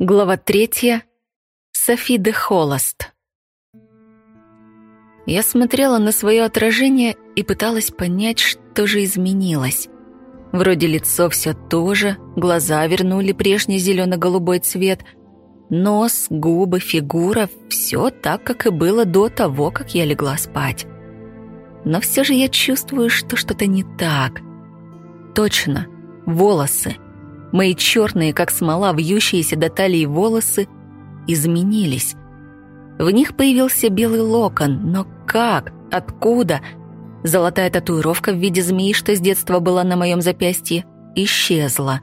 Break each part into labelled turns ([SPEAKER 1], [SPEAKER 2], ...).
[SPEAKER 1] Глава третья. Софи де Холост. Я смотрела на свое отражение и пыталась понять, что же изменилось. Вроде лицо все то же, глаза вернули прежний зелено-голубой цвет, нос, губы, фигура — все так, как и было до того, как я легла спать. Но все же я чувствую, что что-то не так. Точно, волосы — Мои черные, как смола, вьющиеся до талии волосы изменились. В них появился белый локон, но как? Откуда? Золотая татуировка в виде змеи, что с детства была на моем запястье, исчезла.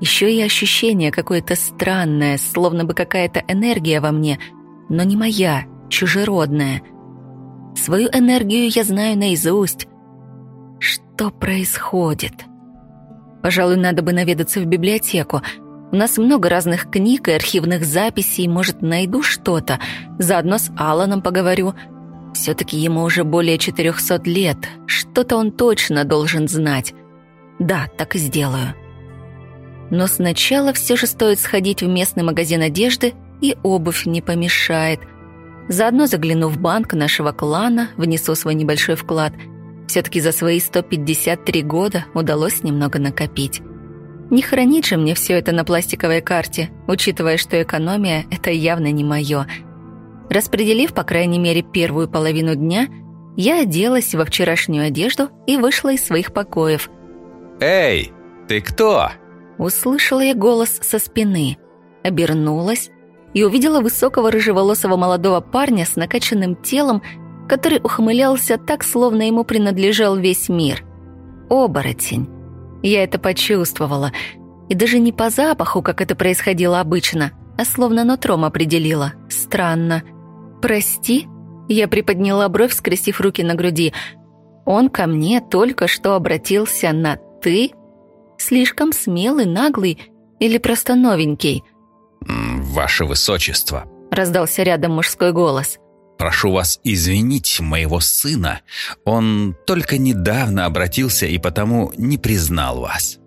[SPEAKER 1] Еще и ощущение какое-то странное, словно бы какая-то энергия во мне, но не моя, чужеродная. Свою энергию я знаю наизусть. Что происходит? Пожалуй, надо бы наведаться в библиотеку. У нас много разных книг и архивных записей, может, найду что-то. Заодно с Аланом поговорю. Все-таки ему уже более 400 лет. Что-то он точно должен знать. Да, так и сделаю. Но сначала все же стоит сходить в местный магазин одежды, и обувь не помешает. Заодно загляну в банк нашего клана, внесу свой небольшой вклад – все-таки за свои 153 года удалось немного накопить. Не хранить же мне все это на пластиковой карте, учитывая, что экономия — это явно не мое. Распределив, по крайней мере, первую половину дня, я оделась во вчерашнюю одежду и вышла из своих покоев.
[SPEAKER 2] «Эй, ты кто?»
[SPEAKER 1] Услышала я голос со спины, обернулась и увидела высокого рыжеволосого молодого парня с накачанным телом который ухмылялся так, словно ему принадлежал весь мир. Оборотень. Я это почувствовала. И даже не по запаху, как это происходило обычно, а словно нутром определила. Странно. «Прости?» Я приподняла бровь, скрестив руки на груди. «Он ко мне только что обратился на «ты»?» Слишком смелый, наглый или просто новенький?
[SPEAKER 2] «Ваше высочество», —
[SPEAKER 1] раздался рядом мужской голос.
[SPEAKER 2] Прошу вас извинить моего сына. Он только недавно обратился и потому не признал вас».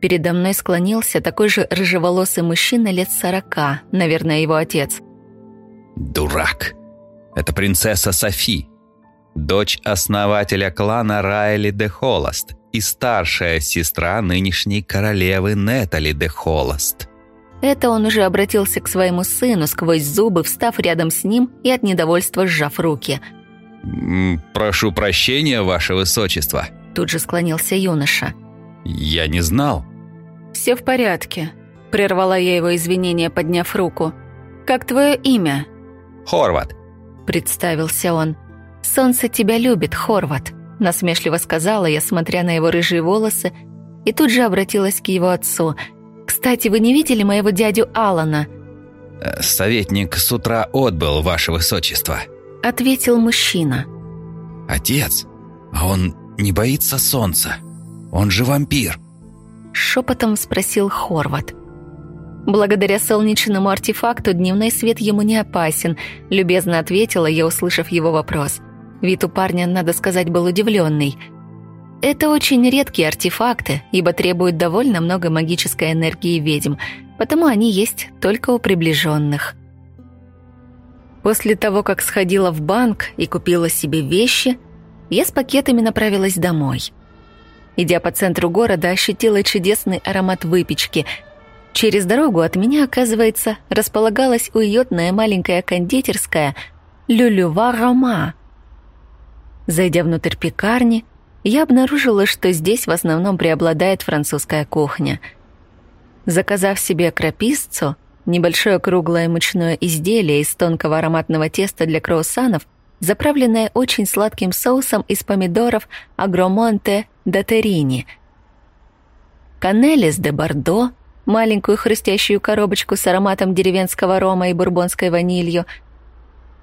[SPEAKER 1] Передо мной склонился такой же рыжеволосый мужчина лет сорока, наверное, его отец.
[SPEAKER 2] «Дурак! Это принцесса Софи, дочь основателя клана Райли де Холост и старшая сестра нынешней королевы Нетали де Холост».
[SPEAKER 1] Это он уже обратился к своему сыну сквозь зубы, встав рядом с ним и от недовольства сжав руки.
[SPEAKER 2] «Прошу прощения, ваше высочество», —
[SPEAKER 1] тут же склонился юноша.
[SPEAKER 2] «Я не знал».
[SPEAKER 1] «Все в порядке», — прервала я его извинения, подняв руку. «Как твое имя?»
[SPEAKER 2] «Хорват», —
[SPEAKER 1] представился он. «Солнце тебя любит, Хорват», — насмешливо сказала я, смотря на его рыжие волосы, и тут же обратилась к его отцу — «Кстати, вы не видели моего дядю Алана?»
[SPEAKER 2] э, «Советник с утра отбыл, ваше высочество», —
[SPEAKER 1] ответил мужчина.
[SPEAKER 2] «Отец, а он не боится солнца? Он же вампир!»
[SPEAKER 1] Шепотом спросил Хорват. Благодаря солнечному артефакту дневной свет ему не опасен, любезно ответила я, услышав его вопрос. Вид у парня, надо сказать, был удивленный — это очень редкие артефакты, ибо требуют довольно много магической энергии ведьм, потому они есть только у приближенных. После того, как сходила в банк и купила себе вещи, я с пакетами направилась домой. Идя по центру города, ощутила чудесный аромат выпечки. Через дорогу от меня, оказывается, располагалась уютная маленькая кондитерская «Люлюва Рома». Зайдя внутрь пекарни, я обнаружила, что здесь в основном преобладает французская кухня. Заказав себе краписцу, небольшое круглое мучное изделие из тонкого ароматного теста для круассанов, заправленное очень сладким соусом из помидоров агромонте да терини, канелис де бордо, маленькую хрустящую коробочку с ароматом деревенского рома и бурбонской ванилью —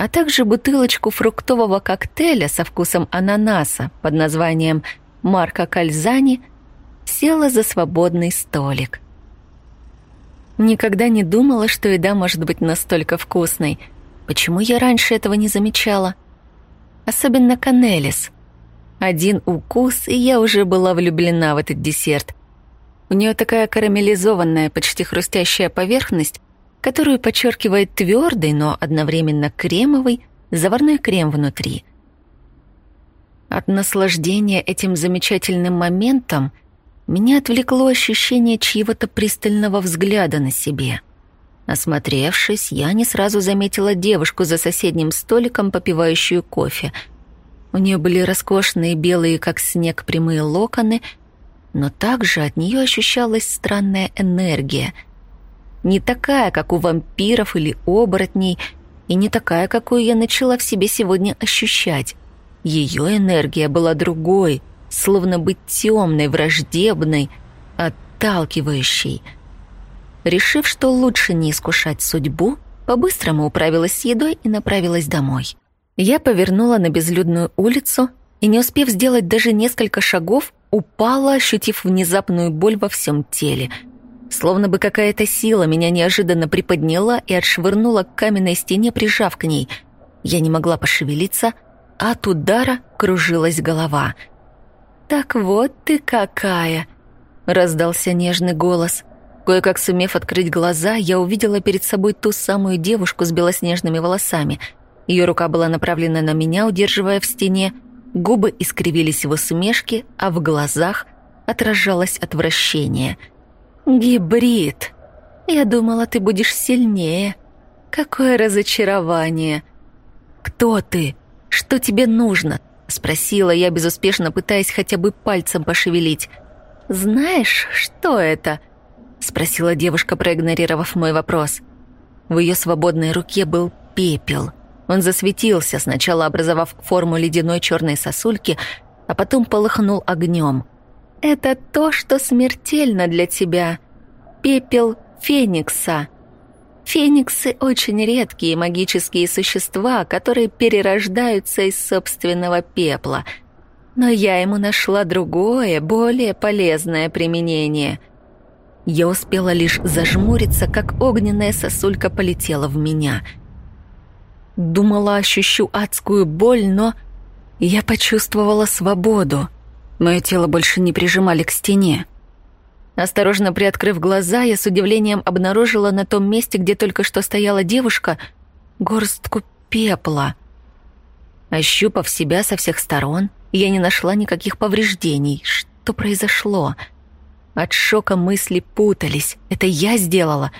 [SPEAKER 1] а также бутылочку фруктового коктейля со вкусом ананаса под названием «Марка Кальзани», села за свободный столик. Никогда не думала, что еда может быть настолько вкусной. Почему я раньше этого не замечала? Особенно канелис. Один укус, и я уже была влюблена в этот десерт. У нее такая карамелизованная, почти хрустящая поверхность, которую подчеркивает твердый, но одновременно кремовый, заварной крем внутри. От наслаждения этим замечательным моментом меня отвлекло ощущение чьего-то пристального взгляда на себе. Осмотревшись, я не сразу заметила девушку за соседним столиком, попивающую кофе. У нее были роскошные белые, как снег, прямые локоны — но также от нее ощущалась странная энергия. Не такая, как у вампиров или оборотней, и не такая, какую я начала в себе сегодня ощущать. Ее энергия была другой, словно быть темной, враждебной, отталкивающей. Решив, что лучше не искушать судьбу, по-быстрому управилась с едой и направилась домой. Я повернула на безлюдную улицу и, не успев сделать даже несколько шагов, упала, ощутив внезапную боль во всем теле. Словно бы какая-то сила меня неожиданно приподняла и отшвырнула к каменной стене, прижав к ней. Я не могла пошевелиться, а от удара кружилась голова. «Так вот ты какая!» — раздался нежный голос. Кое-как сумев открыть глаза, я увидела перед собой ту самую девушку с белоснежными волосами. Ее рука была направлена на меня, удерживая в стене, Губы искривились в усмешке, а в глазах отражалось отвращение. «Гибрид! Я думала, ты будешь сильнее. Какое разочарование!» «Кто ты? Что тебе нужно?» — спросила я, безуспешно пытаясь хотя бы пальцем пошевелить. «Знаешь, что это?» — спросила девушка, проигнорировав мой вопрос. В ее свободной руке был пепел — он засветился, сначала образовав форму ледяной черной сосульки, а потом полыхнул огнем. «Это то, что смертельно для тебя. Пепел Феникса. Фениксы — очень редкие магические существа, которые перерождаются из собственного пепла. Но я ему нашла другое, более полезное применение». Я успела лишь зажмуриться, как огненная сосулька полетела в меня — Думала, ощущу адскую боль, но я почувствовала свободу. Мое тело больше не прижимали к стене. Осторожно приоткрыв глаза, я с удивлением обнаружила на том месте, где только что стояла девушка, горстку пепла. Ощупав себя со всех сторон, я не нашла никаких повреждений. Что произошло? От шока мысли путались. Это я сделала?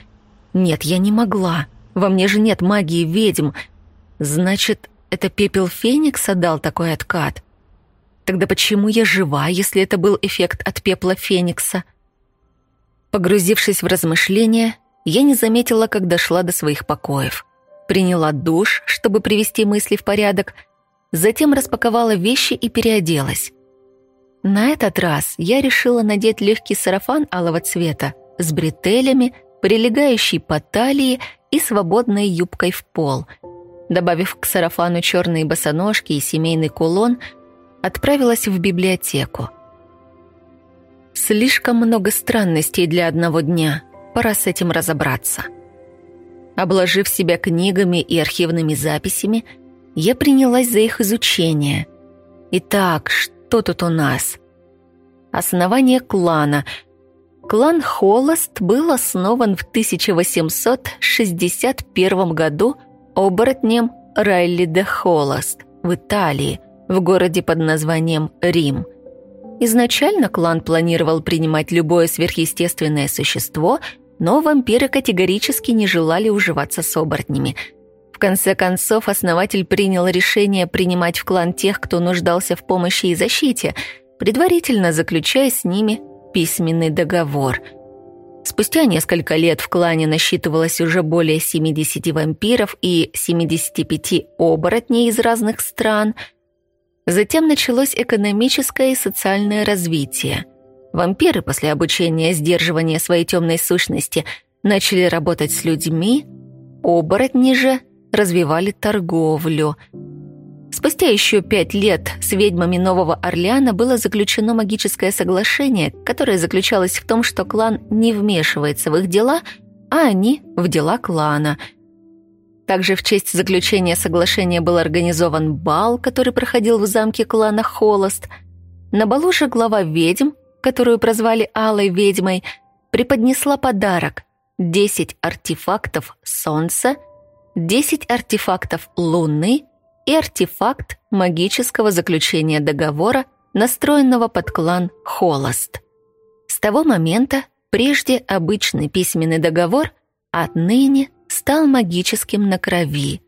[SPEAKER 1] Нет, я не могла. Во мне же нет магии ведьм — Значит, это пепел Феникса дал такой откат? Тогда почему я жива, если это был эффект от пепла Феникса? Погрузившись в размышления, я не заметила, как дошла до своих покоев. Приняла душ, чтобы привести мысли в порядок, затем распаковала вещи и переоделась. На этот раз я решила надеть легкий сарафан алого цвета с бретелями, прилегающий по талии и свободной юбкой в пол — добавив к сарафану черные босоножки и семейный кулон, отправилась в библиотеку. Слишком много странностей для одного дня, пора с этим разобраться. Обложив себя книгами и архивными записями, я принялась за их изучение. Итак, что тут у нас? Основание клана. Клан Холост был основан в 1861 году оборотнем Райли де Холост в Италии, в городе под названием Рим. Изначально клан планировал принимать любое сверхъестественное существо, но вампиры категорически не желали уживаться с оборотнями. В конце концов, основатель принял решение принимать в клан тех, кто нуждался в помощи и защите, предварительно заключая с ними письменный договор – Спустя несколько лет в клане насчитывалось уже более 70 вампиров и 75 оборотней из разных стран. Затем началось экономическое и социальное развитие. Вампиры после обучения сдерживания своей темной сущности начали работать с людьми, оборотни же развивали торговлю – Спустя еще пять лет с ведьмами Нового Орлеана было заключено магическое соглашение, которое заключалось в том, что клан не вмешивается в их дела, а они в дела клана. Также в честь заключения соглашения был организован бал, который проходил в замке клана Холост. На балу же глава ведьм которую прозвали Алой ведьмой, преподнесла подарок — 10 артефактов Солнца, 10 артефактов Луны и артефакт магического заключения договора, настроенного под клан Холост. С того момента прежде обычный письменный договор отныне стал магическим на крови.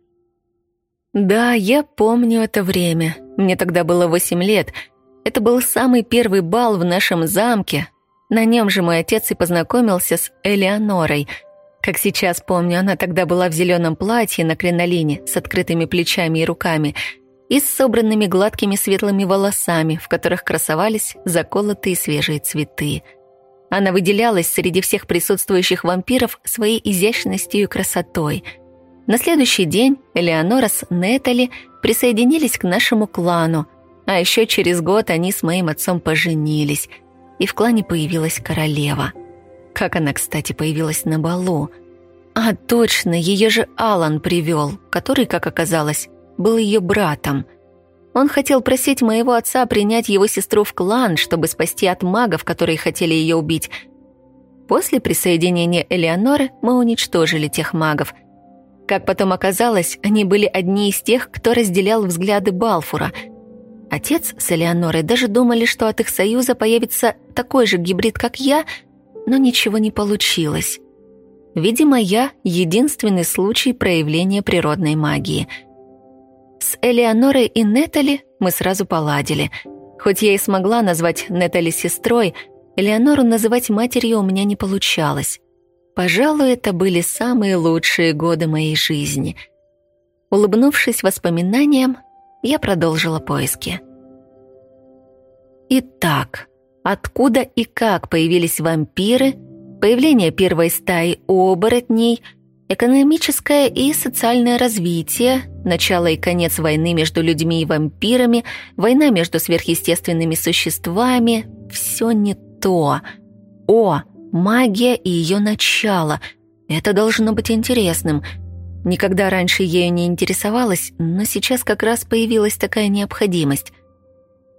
[SPEAKER 1] Да, я помню это время. Мне тогда было восемь лет. Это был самый первый бал в нашем замке. На нем же мой отец и познакомился с Элеонорой. Как сейчас помню, она тогда была в зеленом платье на кринолине с открытыми плечами и руками и с собранными гладкими светлыми волосами, в которых красовались заколотые свежие цветы. Она выделялась среди всех присутствующих вампиров своей изящностью и красотой. На следующий день Элеонора с Нетали присоединились к нашему клану, а еще через год они с моим отцом поженились, и в клане появилась королева. Как она, кстати, появилась на балу? А точно, ее же Алан привел, который, как оказалось, был ее братом. Он хотел просить моего отца принять его сестру в клан, чтобы спасти от магов, которые хотели ее убить. После присоединения Элеоноры мы уничтожили тех магов. Как потом оказалось, они были одни из тех, кто разделял взгляды Балфура — Отец с Элеонорой даже думали, что от их союза появится такой же гибрид, как я, но ничего не получилось. Видимо, я — единственный случай проявления природной магии. С Элеонорой и Нетали мы сразу поладили. Хоть я и смогла назвать Нетали сестрой, Элеонору называть матерью у меня не получалось. Пожалуй, это были самые лучшие годы моей жизни. Улыбнувшись воспоминаниям, я продолжила поиски. Итак, откуда и как появились вампиры, появление первой стаи оборотней, экономическое и социальное развитие, начало и конец войны между людьми и вампирами, война между сверхъестественными существами — все не то. О, магия и ее начало. Это должно быть интересным — Никогда раньше ею не интересовалась, но сейчас как раз появилась такая необходимость.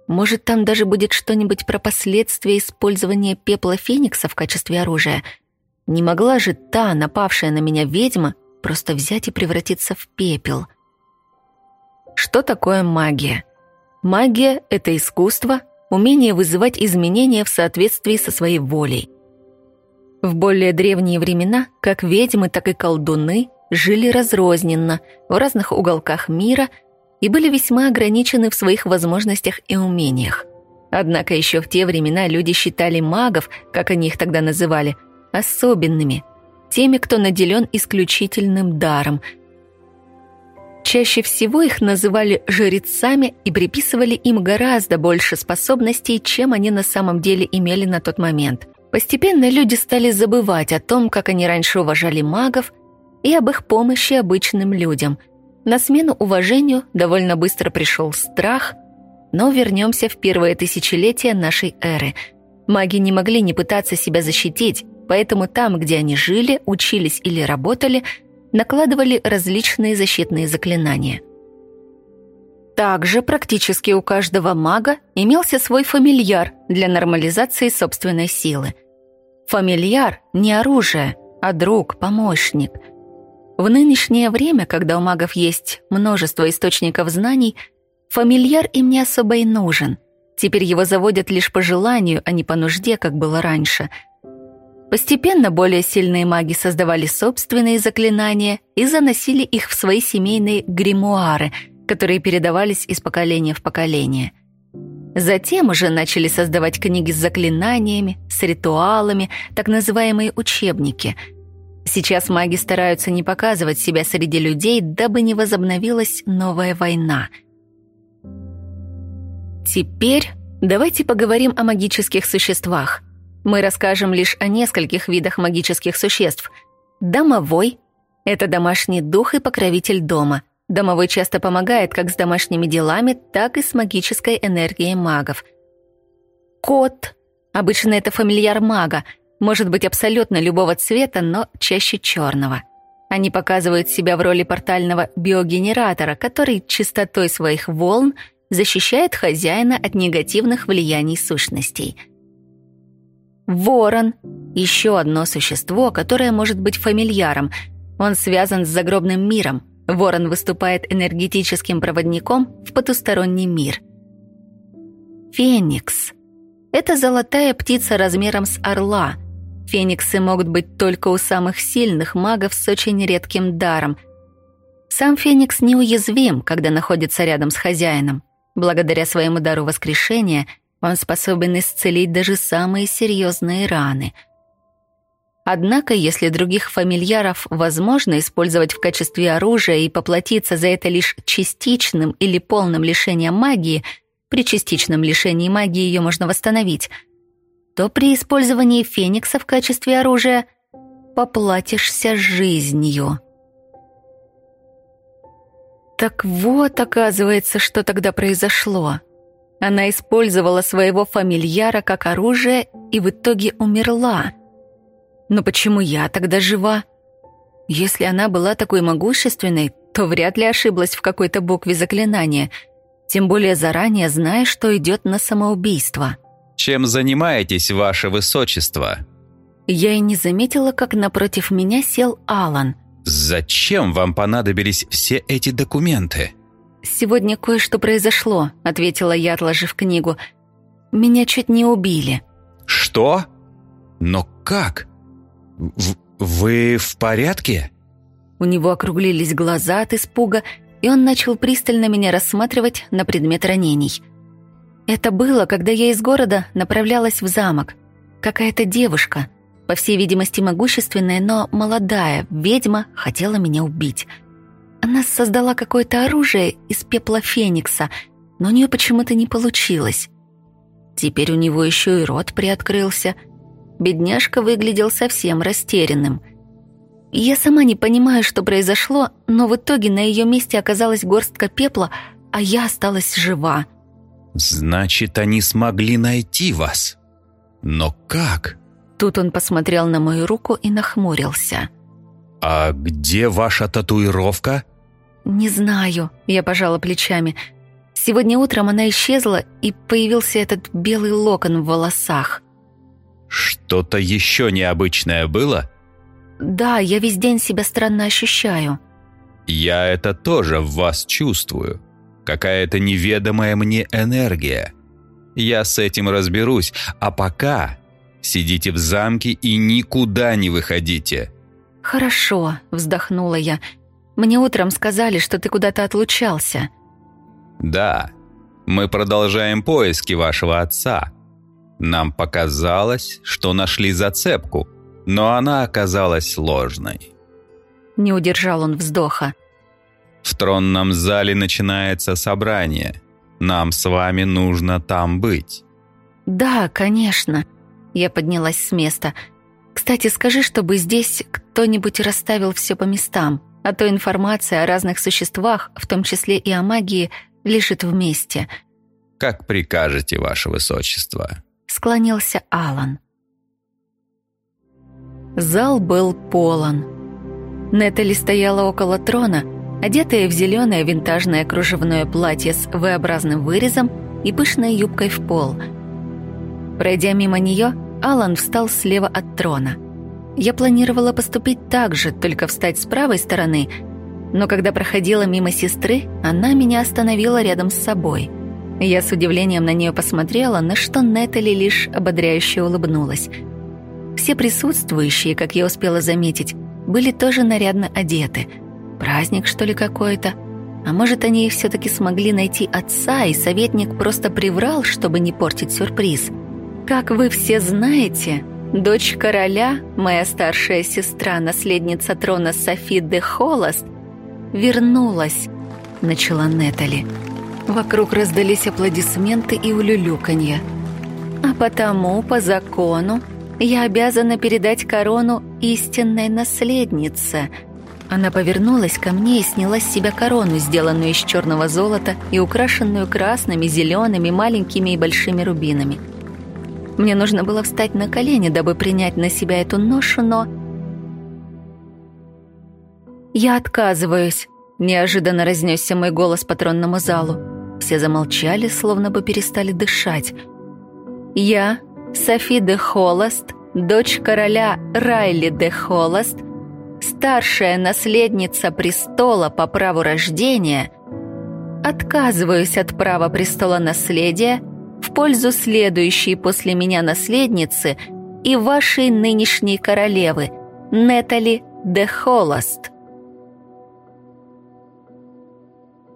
[SPEAKER 1] Может, там даже будет что-нибудь про последствия использования пепла Феникса в качестве оружия. Не могла же та, напавшая на меня ведьма, просто взять и превратиться в пепел. Что такое магия? Магия — это искусство, умение вызывать изменения в соответствии со своей волей. В более древние времена как ведьмы, так и колдуны жили разрозненно в разных уголках мира и были весьма ограничены в своих возможностях и умениях. Однако еще в те времена люди считали магов, как они их тогда называли, особенными, теми, кто наделен исключительным даром. Чаще всего их называли жрецами и приписывали им гораздо больше способностей, чем они на самом деле имели на тот момент. Постепенно люди стали забывать о том, как они раньше уважали магов и об их помощи обычным людям. На смену уважению довольно быстро пришел страх, но вернемся в первое тысячелетие нашей эры. Маги не могли не пытаться себя защитить, поэтому там, где они жили, учились или работали, накладывали различные защитные заклинания. Также практически у каждого мага имелся свой фамильяр для нормализации собственной силы. Фамильяр — не оружие, а друг, помощник — в нынешнее время, когда у магов есть множество источников знаний, фамильяр им не особо и нужен. Теперь его заводят лишь по желанию, а не по нужде, как было раньше. Постепенно более сильные маги создавали собственные заклинания и заносили их в свои семейные гримуары, которые передавались из поколения в поколение. Затем уже начали создавать книги с заклинаниями, с ритуалами, так называемые учебники — Сейчас маги стараются не показывать себя среди людей, дабы не возобновилась новая война. Теперь давайте поговорим о магических существах. Мы расскажем лишь о нескольких видах магических существ. Домовой — это домашний дух и покровитель дома. Домовой часто помогает как с домашними делами, так и с магической энергией магов. Кот — обычно это фамильяр мага — может быть абсолютно любого цвета, но чаще черного. Они показывают себя в роли портального биогенератора, который частотой своих волн защищает хозяина от негативных влияний сущностей. Ворон — еще одно существо, которое может быть фамильяром. Он связан с загробным миром. Ворон выступает энергетическим проводником в потусторонний мир. Феникс — это золотая птица размером с орла. Фениксы могут быть только у самых сильных магов с очень редким даром. Сам Феникс неуязвим, когда находится рядом с хозяином. Благодаря своему дару воскрешения он способен исцелить даже самые серьезные раны. Однако, если других фамильяров возможно использовать в качестве оружия и поплатиться за это лишь частичным или полным лишением магии, при частичном лишении магии ее можно восстановить, то при использовании феникса в качестве оружия поплатишься жизнью. Так вот, оказывается, что тогда произошло. Она использовала своего фамильяра как оружие и в итоге умерла. Но почему я тогда жива? Если она была такой могущественной, то вряд ли ошиблась в какой-то букве заклинания, тем более заранее зная, что идет на самоубийство.
[SPEAKER 2] «Чем занимаетесь, ваше высочество?»
[SPEAKER 1] Я и не заметила, как напротив меня сел Алан –
[SPEAKER 2] «Зачем вам понадобились все эти документы?»
[SPEAKER 1] «Сегодня кое-что произошло», — ответила я, отложив книгу. «Меня чуть не убили».
[SPEAKER 2] «Что? Но как? В вы в порядке?»
[SPEAKER 1] У него округлились глаза от испуга, и он начал пристально меня рассматривать на предмет ранений. Это было, когда я из города направлялась в замок. Какая-то девушка — по всей видимости, могущественная, но молодая ведьма хотела меня убить. Она создала какое-то оружие из пепла феникса, но у нее почему-то не получилось. Теперь у него еще и рот приоткрылся. Бедняжка выглядел совсем растерянным. Я сама не понимаю, что произошло, но в итоге на ее месте оказалась горстка пепла, а я осталась жива.
[SPEAKER 2] «Значит, они смогли найти вас. Но как?»
[SPEAKER 1] Тут он посмотрел на мою руку и нахмурился.
[SPEAKER 2] «А где ваша татуировка?»
[SPEAKER 1] «Не знаю», — я пожала плечами. Сегодня утром она исчезла, и появился этот белый локон в волосах.
[SPEAKER 2] «Что-то еще необычное было?»
[SPEAKER 1] «Да, я весь день себя странно ощущаю».
[SPEAKER 2] «Я это тоже в вас чувствую. Какая-то неведомая мне энергия. Я с этим разберусь, а пока Сидите в замке и никуда не выходите».
[SPEAKER 1] «Хорошо», — вздохнула я. «Мне утром сказали, что ты куда-то отлучался».
[SPEAKER 2] «Да, мы продолжаем поиски вашего отца. Нам показалось, что нашли зацепку, но она оказалась ложной».
[SPEAKER 1] Не удержал он вздоха.
[SPEAKER 2] «В тронном зале начинается собрание. Нам с вами нужно там быть».
[SPEAKER 1] «Да, конечно», я поднялась с места. «Кстати, скажи, чтобы здесь кто-нибудь расставил все по местам, а то информация о разных существах, в том числе и о магии, лежит вместе».
[SPEAKER 2] «Как прикажете, ваше высочество», —
[SPEAKER 1] склонился Алан. Зал был полон. Нетали стояла около трона, одетая в зеленое винтажное кружевное платье с V-образным вырезом и пышной юбкой в пол. Пройдя мимо нее, Алан встал слева от трона. Я планировала поступить так же, только встать с правой стороны, но когда проходила мимо сестры, она меня остановила рядом с собой. Я с удивлением на нее посмотрела, на что Нетали лишь ободряюще улыбнулась. Все присутствующие, как я успела заметить, были тоже нарядно одеты. Праздник, что ли, какой-то? А может, они все-таки смогли найти отца, и советник просто приврал, чтобы не портить сюрприз – как вы все знаете, дочь короля, моя старшая сестра, наследница трона Софи де Холост, вернулась, начала Нетали. Вокруг раздались аплодисменты и улюлюканье. А потому, по закону, я обязана передать корону истинной наследнице. Она повернулась ко мне и сняла с себя корону, сделанную из черного золота и украшенную красными, зелеными, маленькими и большими рубинами. Мне нужно было встать на колени, дабы принять на себя эту ношу, но... «Я отказываюсь», — неожиданно разнесся мой голос по тронному залу. Все замолчали, словно бы перестали дышать. «Я, Софи де Холост, дочь короля Райли де Холост, старшая наследница престола по праву рождения, отказываюсь от права престола наследия пользу следующей после меня наследницы и вашей нынешней королевы, Нетали де Холост.